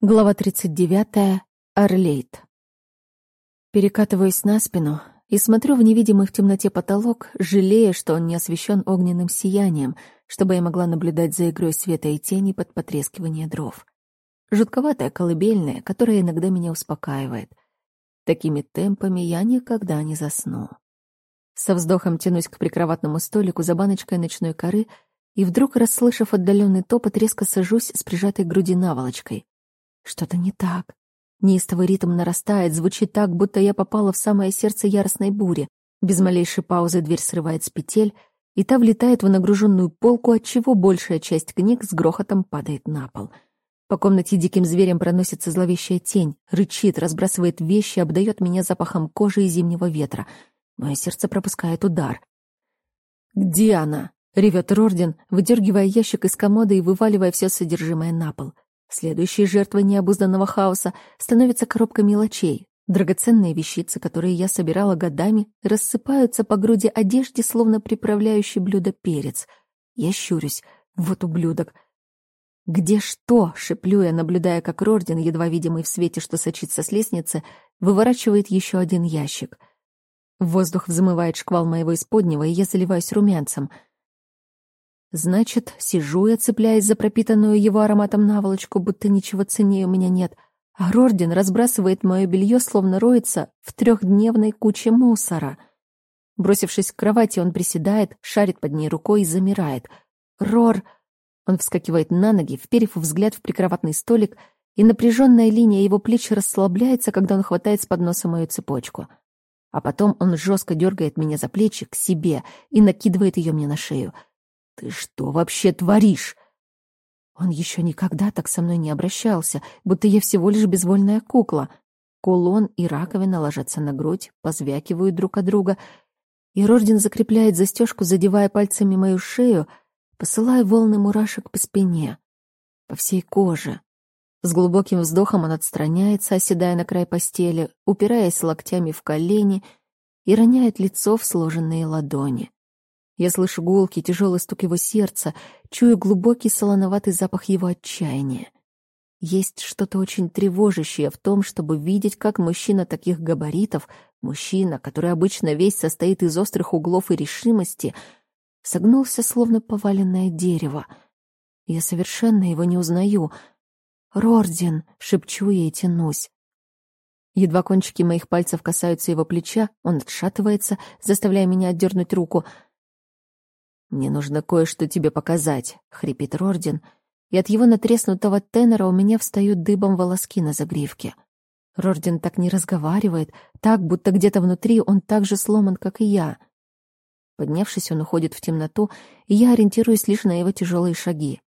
Глава 39. Орлейт. Перекатываюсь на спину и смотрю в невидимый в темноте потолок, жалея, что он не освещен огненным сиянием, чтобы я могла наблюдать за игрой света и тени под потрескивание дров. Жутковатая колыбельная, которая иногда меня успокаивает. Такими темпами я никогда не засну. Со вздохом тянусь к прикроватному столику за баночкой ночной коры и вдруг, расслышав отдаленный топот, резко сажусь с прижатой к груди наволочкой. Что-то не так. Неистовый ритм нарастает, звучит так, будто я попала в самое сердце яростной бури. Без малейшей паузы дверь срывает с петель, и та влетает в нагруженную полку, отчего большая часть книг с грохотом падает на пол. По комнате диким зверем проносится зловещая тень, рычит, разбрасывает вещи, обдает меня запахом кожи и зимнего ветра. Мое сердце пропускает удар. «Где она?» — ревет Рорден, выдергивая ящик из комода и вываливая все содержимое на пол. Следующей жертвой необузданного хаоса становится коробка мелочей. Драгоценные вещицы, которые я собирала годами, рассыпаются по груди одежде, словно приправляющий блюдо перец. Я щурюсь. Вот ублюдок. «Где что?» — шеплю я, наблюдая, как Рорден, едва видимый в свете, что сочится с лестницы, выворачивает еще один ящик. В воздух взмывает шквал моего исподнего, и я заливаюсь румянцем — Значит, сижу я, цепляясь за пропитанную его ароматом наволочку, будто ничего ценнее у меня нет, а Рорден разбрасывает мое белье, словно роется в трехдневной куче мусора. Бросившись к кровати, он приседает, шарит под ней рукой и замирает. «Рор!» Он вскакивает на ноги, вперев взгляд в прикроватный столик, и напряженная линия его плеч расслабляется, когда он хватает с подноса мою цепочку. А потом он жестко дергает меня за плечи к себе и накидывает ее мне на шею — «Ты что вообще творишь?» Он еще никогда так со мной не обращался, будто я всего лишь безвольная кукла. Кулон и раковина ложатся на грудь, позвякивают друг от друга, и Рожден закрепляет застежку, задевая пальцами мою шею, посылая волны мурашек по спине, по всей коже. С глубоким вздохом он отстраняется, оседая на край постели, упираясь локтями в колени и роняет лицо в сложенные ладони. Я слышу гулкий, тяжелый стук его сердца, чую глубокий солоноватый запах его отчаяния. Есть что-то очень тревожащее в том, чтобы видеть, как мужчина таких габаритов, мужчина, который обычно весь состоит из острых углов и решимости, согнулся, словно поваленное дерево. Я совершенно его не узнаю. «Рордин!» — шепчу я и тянусь. Едва кончики моих пальцев касаются его плеча, он отшатывается, заставляя меня отдернуть руку — «Мне нужно кое-что тебе показать», — хрипит Рордин, и от его натреснутого тенора у меня встают дыбом волоски на загривке. Рордин так не разговаривает, так, будто где-то внутри он так же сломан, как и я. Поднявшись, он уходит в темноту, и я ориентируюсь лишь на его тяжелые шаги.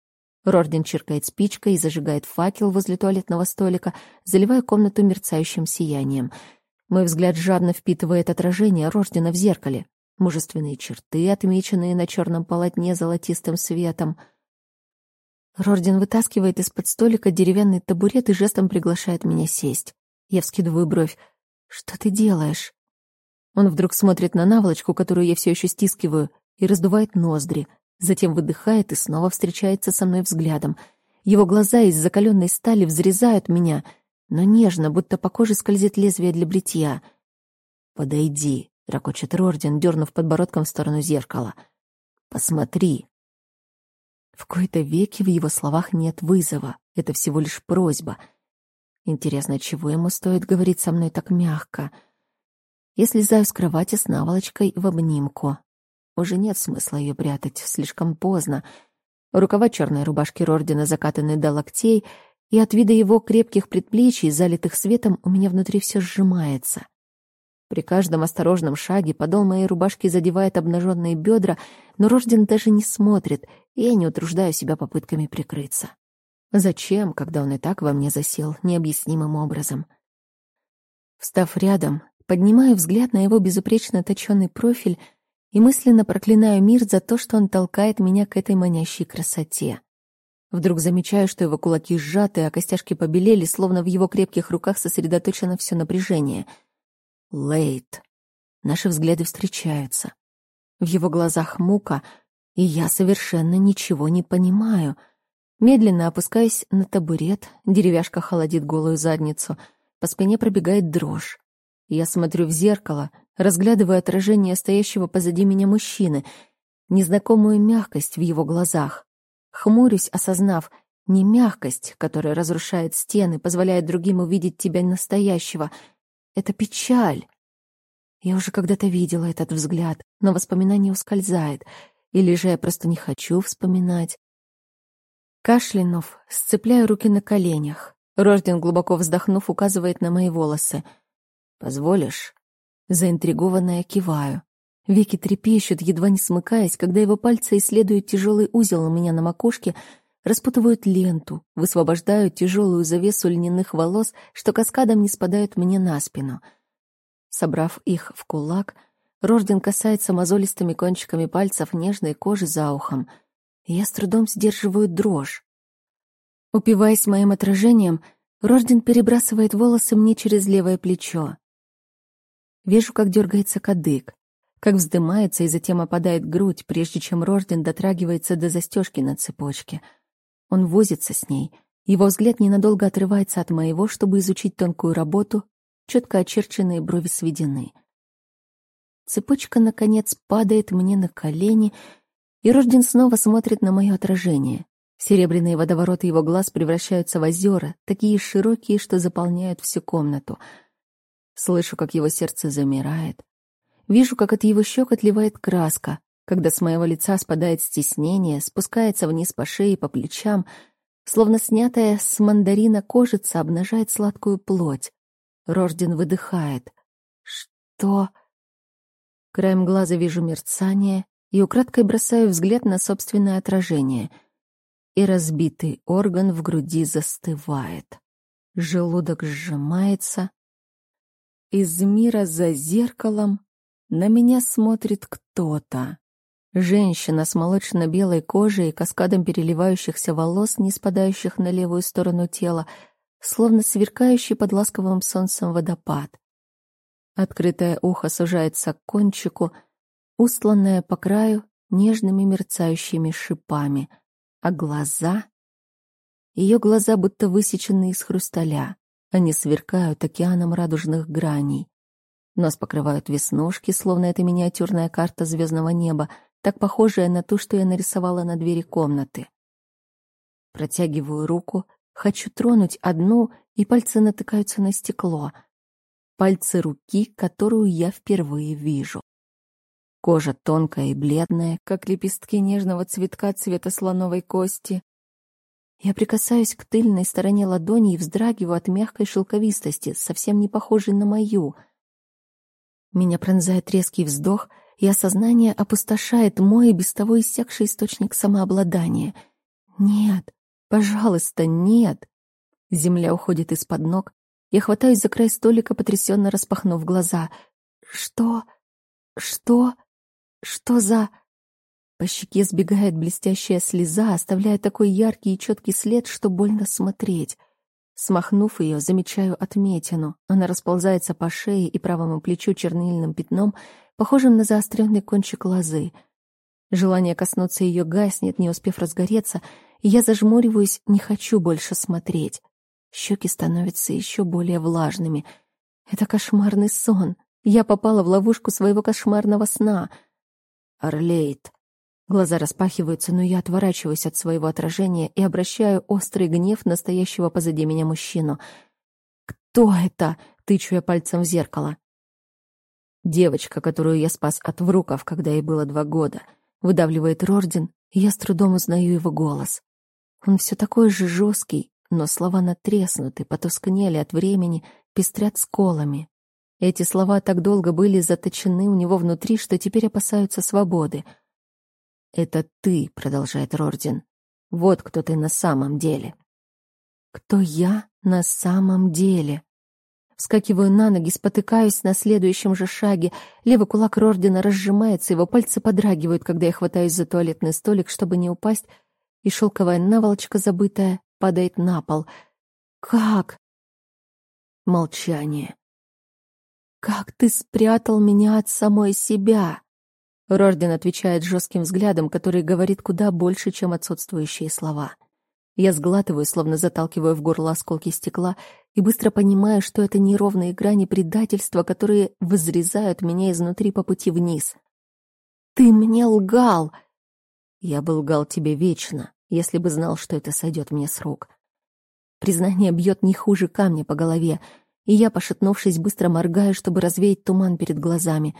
Рордин чиркает спичкой и зажигает факел возле туалетного столика, заливая комнату мерцающим сиянием. Мой взгляд жадно впитывает отражение Рордина в зеркале мужественные черты, отмеченные на черном полотне золотистым светом. Рордин вытаскивает из-под столика деревянный табурет и жестом приглашает меня сесть. Я вскидываю бровь. «Что ты делаешь?» Он вдруг смотрит на наволочку, которую я все еще стискиваю, и раздувает ноздри, затем выдыхает и снова встречается со мной взглядом. Его глаза из закаленной стали взрезают меня, но нежно, будто по коже скользит лезвие для бритья. «Подойди», Ракочет Рордин, дернув подбородком в сторону зеркала. «Посмотри!» В кои-то веки в его словах нет вызова. Это всего лишь просьба. Интересно, чего ему стоит говорить со мной так мягко? Я слезаю с кровати с наволочкой в обнимку. Уже нет смысла ее прятать, слишком поздно. Рукава черной рубашки Рордина закатаны до локтей, и от вида его крепких предплечий, залитых светом, у меня внутри все сжимается. При каждом осторожном шаге подол моей рубашки задевает обнаженные бедра, но Рожден даже не смотрит, и я не утруждаю себя попытками прикрыться. Зачем, когда он и так во мне засел, необъяснимым образом? Встав рядом, поднимаю взгляд на его безупречно точенный профиль и мысленно проклинаю мир за то, что он толкает меня к этой манящей красоте. Вдруг замечаю, что его кулаки сжаты, а костяшки побелели, словно в его крепких руках сосредоточено все напряжение — Лейт. Наши взгляды встречаются. В его глазах мука, и я совершенно ничего не понимаю. Медленно опускаюсь на табурет, деревяшка холодит голую задницу, по спине пробегает дрожь. Я смотрю в зеркало, разглядываю отражение стоящего позади меня мужчины, незнакомую мягкость в его глазах. Хмурюсь, осознав, не мягкость, которая разрушает стены, позволяет другим увидеть тебя настоящего. Это печаль. Я уже когда-то видела этот взгляд, но воспоминание ускользает. Или же я просто не хочу вспоминать. Кашлянув, сцепляю руки на коленях. Рожден, глубоко вздохнув, указывает на мои волосы. «Позволишь?» Заинтригованная киваю. Веки трепещут, едва не смыкаясь, когда его пальцы исследуют тяжелый узел у меня на макушке, распутывают ленту, высвобождают тяжелую завесу льняных волос, что каскадом не спадают мне на спину. Собрав их в кулак, Рожден касается мозолистыми кончиками пальцев нежной кожи за ухом — я с трудом сдерживаю дрожь. Упиваясь моим отражением, Рожден перебрасывает волосы мне через левое плечо. Вижу, как дергается кадык, как вздымается и затем опадает грудь, прежде чем Рожден дотрагивается до застежки на цепочке. Он возится с ней. Его взгляд ненадолго отрывается от моего, чтобы изучить тонкую работу, четко очерченные брови сведены. Цепочка, наконец, падает мне на колени — и Рожден снова смотрит на мое отражение. Серебряные водовороты его глаз превращаются в озера, такие широкие, что заполняют всю комнату. Слышу, как его сердце замирает. Вижу, как от его щек отливает краска, когда с моего лица спадает стеснение, спускается вниз по шее и по плечам, словно снятая с мандарина кожица обнажает сладкую плоть. Рожден выдыхает. «Что?» Краем глаза вижу мерцание, и украдкой бросаю взгляд на собственное отражение. И разбитый орган в груди застывает. Желудок сжимается. Из мира за зеркалом на меня смотрит кто-то. Женщина с молочно-белой кожей и каскадом переливающихся волос, не спадающих на левую сторону тела, словно сверкающий под ласковым солнцем водопад. Открытое ухо сужается к кончику — устланная по краю нежными мерцающими шипами, а глаза... Ее глаза будто высечены из хрусталя. Они сверкают океаном радужных граней. Нос покрывают веснушки, словно это миниатюрная карта звездного неба, так похожая на ту, что я нарисовала на двери комнаты. Протягиваю руку, хочу тронуть одну, и пальцы натыкаются на стекло. Пальцы руки, которую я впервые вижу. Кожа тонкая и бледная, как лепестки нежного цветка цвета слоновой кости. Я прикасаюсь к тыльной стороне ладони и вздрагиваю от мягкой шелковистости, совсем не похожей на мою. Меня пронзает резкий вздох, и осознание опустошает мой без того иссякший источник самообладания. Нет, пожалуйста, нет. Земля уходит из-под ног. Я хватаюсь за край столика, потрясенно распахнув глаза. Что? Что? Что за... По щеке сбегает блестящая слеза, оставляя такой яркий и четкий след, что больно смотреть. Смахнув ее, замечаю отметину. Она расползается по шее и правому плечу чернильным пятном, похожим на заостренный кончик лозы. Желание коснуться ее гаснет, не успев разгореться, и я зажмуриваюсь, не хочу больше смотреть. Щеки становятся еще более влажными. Это кошмарный сон. Я попала в ловушку своего кошмарного сна — Орлеет. Глаза распахиваются, но я отворачиваюсь от своего отражения и обращаю острый гнев настоящего позади меня мужчину. «Кто это?» — тычу я пальцем в зеркало. Девочка, которую я спас от вруков, когда ей было два года, выдавливает Рордин, и я с трудом узнаю его голос. Он все такой же жесткий, но слова натреснуты, потускнели от времени, пестрят сколами. Эти слова так долго были заточены у него внутри, что теперь опасаются свободы. «Это ты», — продолжает Рордин. «Вот кто ты на самом деле». «Кто я на самом деле?» Вскакиваю на ноги, спотыкаюсь на следующем же шаге. Левый кулак Рордина разжимается, его пальцы подрагивают, когда я хватаюсь за туалетный столик, чтобы не упасть, и шелковая наволочка, забытая, падает на пол. «Как?» Молчание. «Как ты спрятал меня от самой себя?» Рожден отвечает жестким взглядом, который говорит куда больше, чем отсутствующие слова. Я сглатываю, словно заталкиваю в горло осколки стекла, и быстро понимаю, что это неровные грани предательства, которые возрезают меня изнутри по пути вниз. «Ты мне лгал!» «Я бы лгал тебе вечно, если бы знал, что это сойдет мне с рук». Признание бьет не хуже камня по голове, и я, пошатнувшись, быстро моргаю, чтобы развеять туман перед глазами.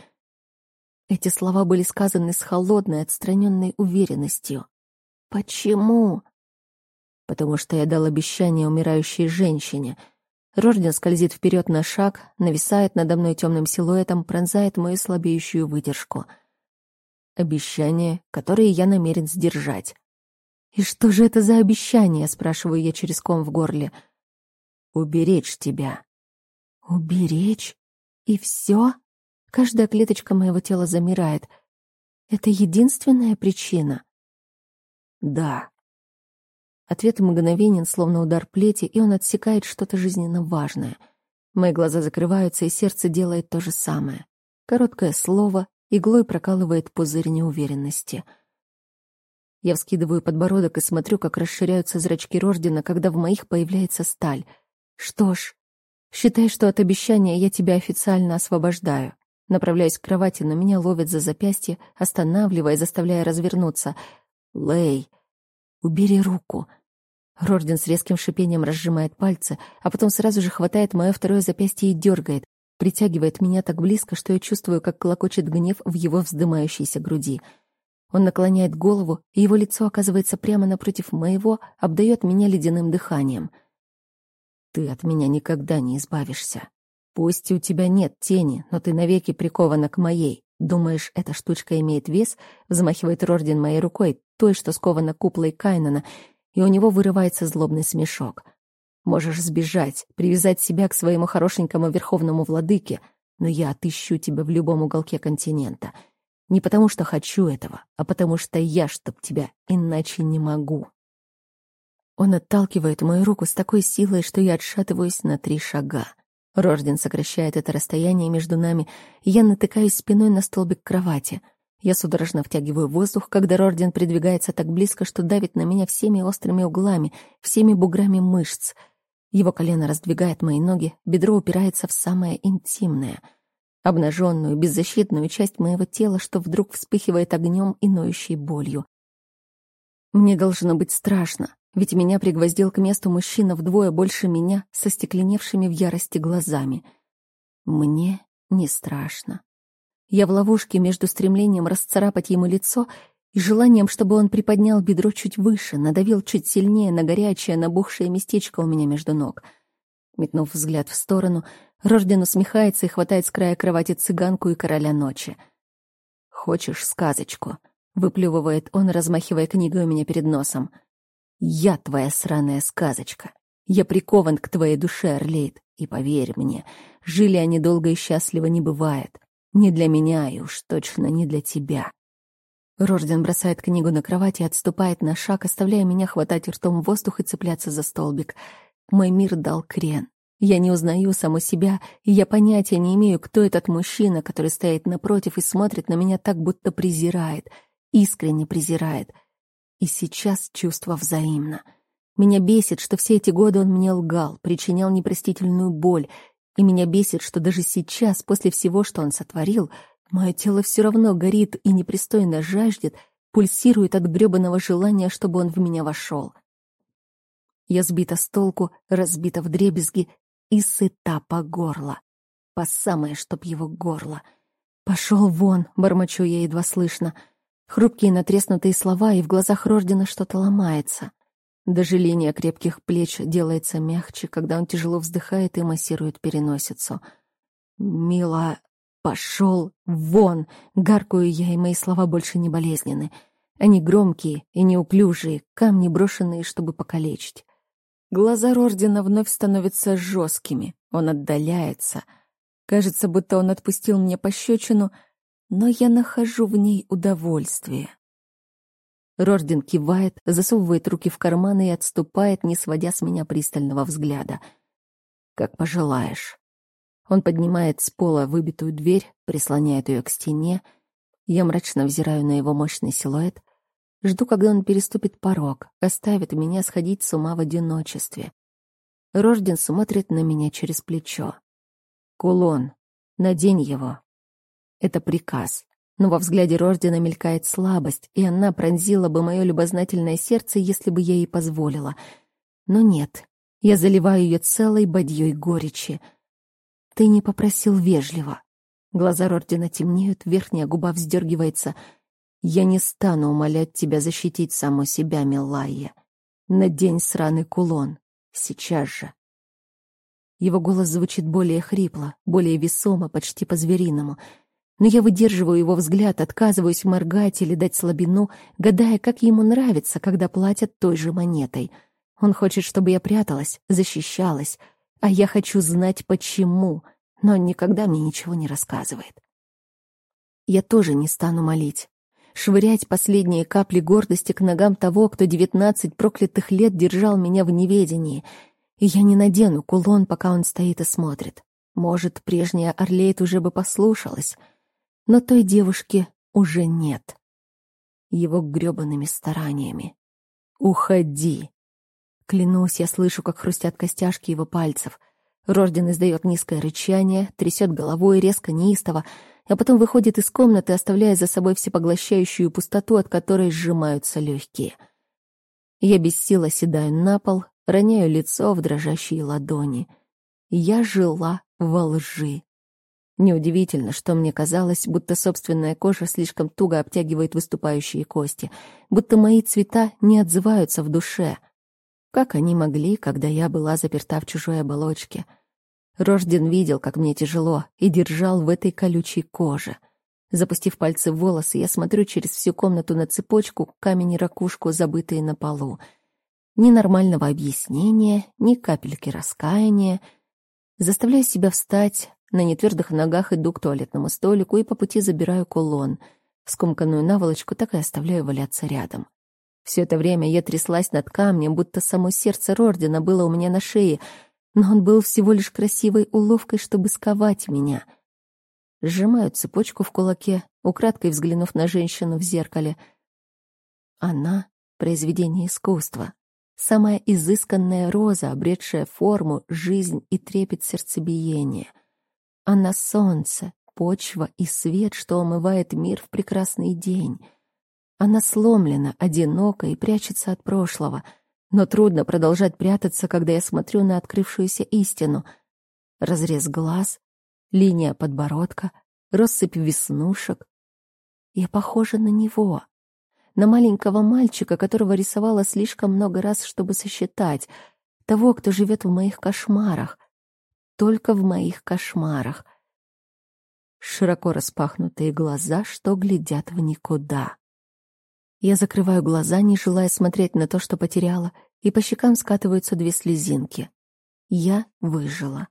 Эти слова были сказаны с холодной, отстраненной уверенностью. «Почему?» «Потому что я дал обещание умирающей женщине», Рожден скользит вперед на шаг, нависает надо мной темным силуэтом, пронзает мою слабеющую выдержку. Обещание, которое я намерен сдержать. «И что же это за обещание?» — спрашиваю я через ком в горле. «Уберечь тебя». «Уберечь? И все?» Каждая клеточка моего тела замирает. Это единственная причина? Да. Ответ мгновенен, словно удар плети, и он отсекает что-то жизненно важное. Мои глаза закрываются, и сердце делает то же самое. Короткое слово иглой прокалывает пузырь неуверенности. Я вскидываю подбородок и смотрю, как расширяются зрачки Рождена, когда в моих появляется сталь. Что ж, считай, что от обещания я тебя официально освобождаю. Направляюсь к кровати, но меня ловят за запястье, останавливая, заставляя развернуться. «Лэй, убери руку!» Рорден с резким шипением разжимает пальцы, а потом сразу же хватает мое второе запястье и дергает, притягивает меня так близко, что я чувствую, как клокочет гнев в его вздымающейся груди. Он наклоняет голову, и его лицо оказывается прямо напротив моего, обдает меня ледяным дыханием. «Ты от меня никогда не избавишься. Пусть у тебя нет тени, но ты навеки прикована к моей. Думаешь, эта штучка имеет вес?» Взмахивает Рорден моей рукой, той, что скована куплой Кайнана, и у него вырывается злобный смешок. Можешь сбежать, привязать себя к своему хорошенькому верховному владыке, но я отыщу тебя в любом уголке континента. Не потому что хочу этого, а потому что я, чтоб тебя, иначе не могу. Он отталкивает мою руку с такой силой, что я отшатываюсь на три шага. Рожден сокращает это расстояние между нами, и я натыкаюсь спиной на столбик кровати — я судорожно втягиваю воздух, когда Рорден придвигается так близко, что давит на меня всеми острыми углами, всеми буграми мышц. Его колено раздвигает мои ноги, бедро упирается в самое интимное, обнаженную, беззащитную часть моего тела, что вдруг вспыхивает огнем и ноющей болью. Мне должно быть страшно, ведь меня пригвоздил к месту мужчина вдвое больше меня, со стекленевшими в ярости глазами. Мне не страшно. Я в ловушке между стремлением расцарапать ему лицо и желанием, чтобы он приподнял бедро чуть выше, надавил чуть сильнее на горячее, набухшее местечко у меня между ног. Метнув взгляд в сторону, Рожден усмехается и хватает с края кровати цыганку и короля ночи. «Хочешь сказочку?» — выплевывает он, размахивая книгой у меня перед носом. «Я твоя сраная сказочка. Я прикован к твоей душе, Орлейд, и поверь мне, жили они долго и счастливо не бывает. Не для меня и уж точно не для тебя. Рожден бросает книгу на кровать и отступает на шаг, оставляя меня хватать ртом воздух и цепляться за столбик. Мой мир дал крен. Я не узнаю саму себя, и я понятия не имею, кто этот мужчина, который стоит напротив и смотрит на меня так, будто презирает, искренне презирает. И сейчас чувство взаимно. Меня бесит, что все эти годы он мне лгал, причинял непростительную боль, и меня бесит, что даже сейчас, после всего, что он сотворил, мое тело все равно горит и непристойно жаждет, пульсирует от грёбаного желания, чтобы он в меня вошел. Я сбита с толку, разбита в дребезги и сыта по горло. По самое, чтоб его горло. Пошел вон, бормочу я едва слышно. Хрупкие натреснутые слова, и в глазах Рождена что-то ломается. Даже линия крепких плеч делается мягче, когда он тяжело вздыхает и массирует переносицу. «Мила, пошел вон!» Гаркую я, и мои слова больше не болезненны. Они громкие и неуклюжие, камни брошенные, чтобы покалечить. Глаза Рордина вновь становятся жесткими. Он отдаляется. Кажется, будто он отпустил мне пощечину, но я нахожу в ней удовольствие. Рожден кивает, засовывает руки в карманы и отступает, не сводя с меня пристального взгляда. «Как пожелаешь». Он поднимает с пола выбитую дверь, прислоняет ее к стене. Я мрачно взираю на его мощный силуэт. Жду, когда он переступит порог, оставит меня сходить с ума в одиночестве. Рожден смотрит на меня через плечо. «Кулон. Надень его». Это приказ. Но во взгляде Рождена мелькает слабость, и она пронзила бы мое любознательное сердце, если бы я ей позволила. Но нет, я заливаю ее целой бадьей горечи. Ты не попросил вежливо. Глаза Рордина темнеют, верхняя губа вздергивается. Я не стану умолять тебя защитить саму себя, Милайя. Надень сраный кулон. Сейчас же. Его голос звучит более хрипло, более весомо, почти по-звериному. Но я выдерживаю его взгляд, отказываюсь моргать или дать слабину, гадая, как ему нравится, когда платят той же монетой — он хочет, чтобы я пряталась, защищалась, а я хочу знать, почему, но он никогда мне ничего не рассказывает. Я тоже не стану молить. Швырять последние капли гордости к ногам того, кто девятнадцать проклятых лет держал меня в неведении. И я не надену кулон, пока он стоит и смотрит. Может, прежняя Орлейт уже бы послушалась, но той девушки уже нет. Его грёбаными стараниями. «Уходи!» Клянусь, я слышу, как хрустят костяшки его пальцев. Рожден издает низкое рычание, трясет головой резко, неистово, а потом выходит из комнаты, оставляя за собой всепоглощающую пустоту, от которой сжимаются легкие. Я без сил оседаю на пол, роняю лицо в дрожащие ладони. Я жила во лжи. Неудивительно, что мне казалось, будто собственная кожа слишком туго обтягивает выступающие кости, будто мои цвета не отзываются в душе — как они могли, когда я была заперта в чужой оболочке? Рожден видел, как мне тяжело, и держал в этой колючей коже. Запустив пальцы в волосы, я смотрю через всю комнату на цепочку, камень и ракушку, забытые на полу. Ни нормального объяснения, ни капельки раскаяния. Заставляю себя встать, на нетвердых ногах иду к туалетному столику и по пути забираю кулон. Скомканную наволочку так и оставляю валяться рядом. Все это время я тряслась над камнем, будто само сердце Рордина было у меня на шее, но он был всего лишь красивой уловкой, чтобы сковать меня. Сжимаю цепочку в кулаке, украдкой взглянув на женщину в зеркале. Она — произведение искусства, самая изысканная роза, обретшая форму, жизнь и трепет сердцебиения. Она — солнце, почва и свет, что омывает мир в прекрасный день — она сломлена, одинока и прячется от прошлого. Но трудно продолжать прятаться, когда я смотрю на открывшуюся истину. Разрез глаз, линия подбородка, россыпь веснушек. Я похожа на него. На маленького мальчика, которого рисовала слишком много раз, чтобы сосчитать. Того, кто живет в моих кошмарах. Только в моих кошмарах. Широко распахнутые глаза, что глядят в никуда. Я закрываю глаза, не желая смотреть на то, что потеряла, и по щекам скатываются две слезинки. Я выжила,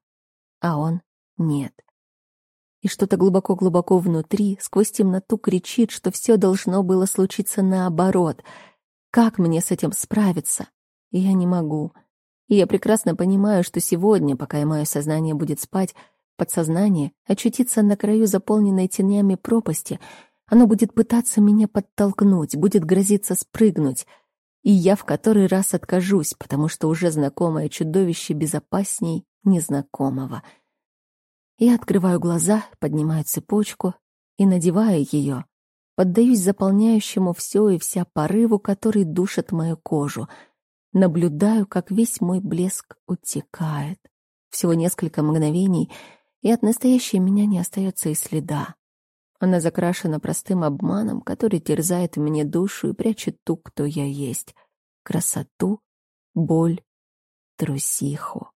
а он нет. И что-то глубоко-глубоко внутри, сквозь темноту кричит, что все должно было случиться наоборот. Как мне с этим справиться? Я не могу. И я прекрасно понимаю, что сегодня, пока мое сознание будет спать, подсознание очутится на краю заполненной тенями пропасти — оно будет пытаться меня подтолкнуть, будет грозиться спрыгнуть. И я в который раз откажусь, потому что уже знакомое чудовище безопасней незнакомого. Я открываю глаза, поднимаю цепочку и надеваю ее. Поддаюсь заполняющему все и вся порыву, который душит мою кожу. Наблюдаю, как весь мой блеск утекает. Всего несколько мгновений, и от настоящей меня не остается и следа. Она закрашена простым обманом, который терзает мне душу и прячет ту, кто я есть. Красоту, боль, трусиху.